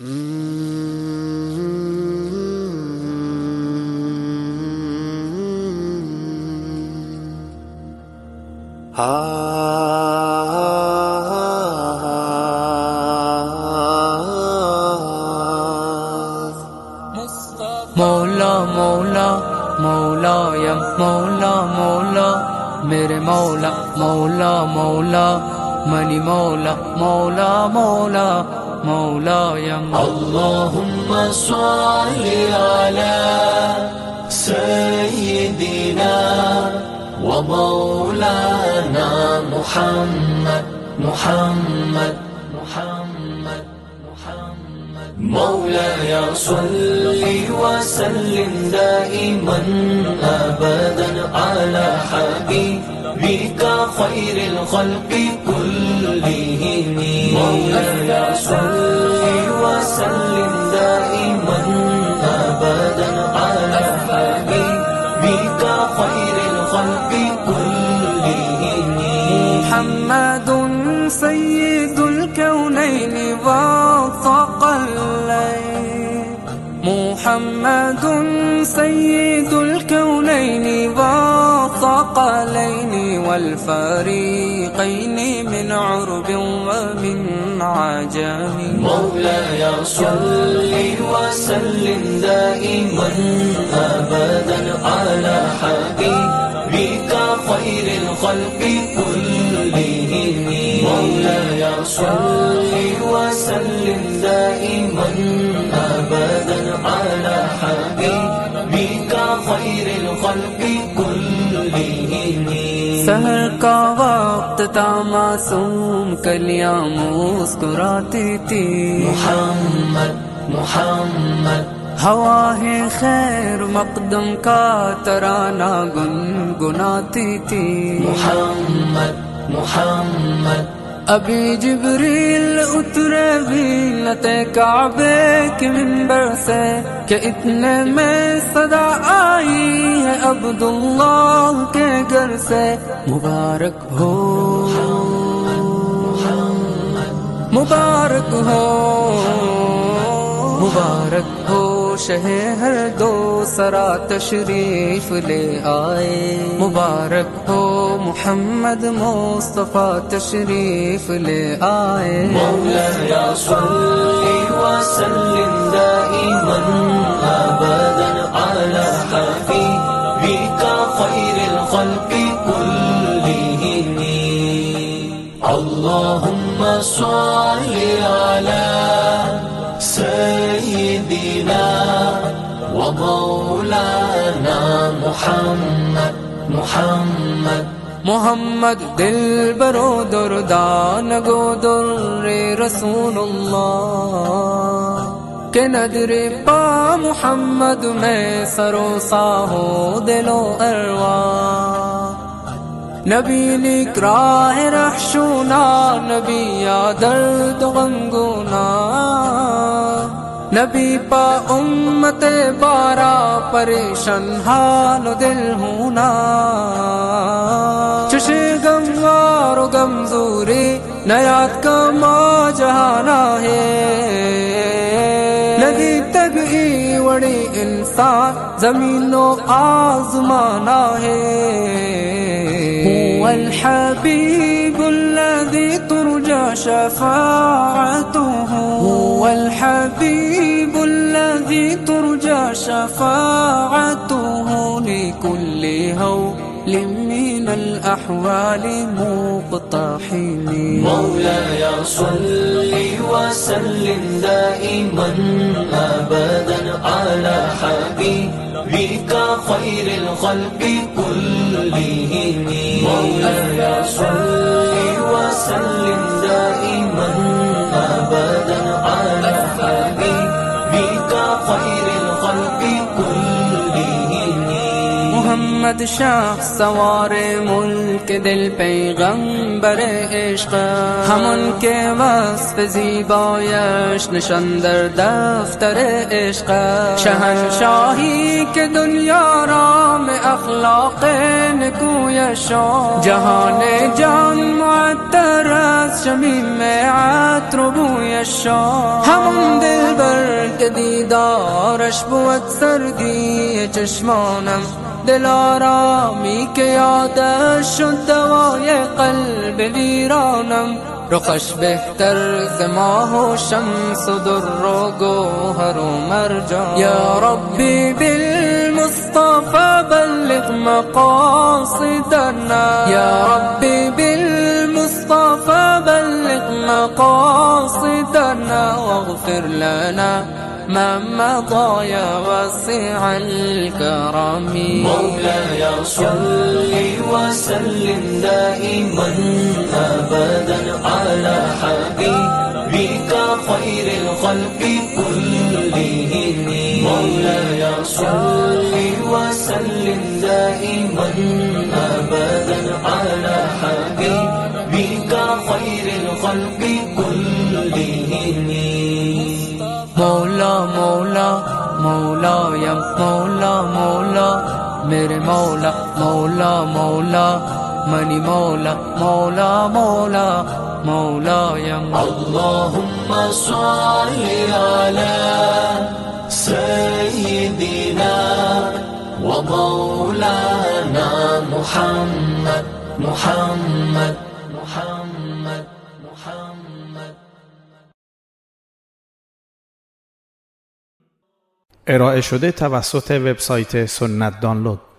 مولا مولا مولا یا مولا مولا میرے مولا مولا مولا منی مولا مولا مولا مولاي اللهم صل على سيدنا ومولانا محمد محمد محمد محمد. مولاي صل وسلم دائما أبدا على حبيبك خير الخلق كلهم. مولاي صل وسلم دائما ابدا على حبيبك خير الخلق كلهم. محمد سيد الكونين والثقلين محمد سيد الكونين والفريقين من عرب ومن عجم. مولاي صل وسلم دائما أبدا على حبيبك خير الخلق كلهم. مولاي صل وسلم دائما أبدا على حبيبك خير الخلق كلهم سحر کا وقت تھا معصوم کلیاں مسکراتی تھی۔ محمد محمد۔ ہوا ہے خیر مقدم کا ترانہ گنگناتی تھی۔ محمد محمد۔ ابھی جبریل اترے بھی لت کعبے کے منبر سے کہ اتنے میں صدا آئی ہے عبداللہ کے گھر سے مبارک ہو مبارک ہو مبارک ہو मुबारक हो शहर दो सरा तशरीफ ले आए मुबारक हो मोहम्मद मुस्तफ़ा तशरीफ ले आए مولاي صل وسلم دائما ابدا على حبيبك خير الخلق كلهم اللهم صل على نبينا ومولانا محمد محمد. محمد دل برو دردان گو در رسول اللہ کہ نظر پا محمد میں سرو ساہو دلو اروا نبی نکراہ رحشونا نبی یا درد غمگونا نبی پا امت بارا پریشن حال و دل ہونا۔ چش گموار و گمزوری نیات کا ماں جہانا ہے۔ لگی تبھی وڑی انسان، زمین و آزمانا ہے۔ الحبیب الذي ترجى شفاعته الحبيب الذي ترجى شفاعته لكل هول من الأحوال مقتحم. مولاي صل وسلم دائما ابدا على حبيبك خير الخلق كلهم. مولاي صل محمد شاه سوار ملک دل پیغمبر عشق. همون که وصف زیبایش نشان در دفتر عشق. شهنشاهی که دنیا را به اخلاق نکویش جهان جان معطر از شمیم عطر و بویش همون دل بر که دیدارش بود سردی چشمانم. دل آرامی که یادش شد دوای قلب ویرانم. رخش بهتر ز ماه و شمس و در و گوهر و مرجان. یا ربی بالمصطفى بلغ مقاصدنا. یا ربی بالمصطفى بلغ مقاصدنا. واغفر لنا ما مضى يا واسع الكرم. مولاي صل وسلم دائما أبدا على حبيبك خير الخلق كلهم. مولاي صل وسلم دائما أبدا على حبيبك خير الخلق مولا مولا منی مولا مولا مولا مولا یا اللهم صل على سيدنا ومولانا محمد محمد محمد محمد. ارائه شده توسط وبسایت سنت دانلود.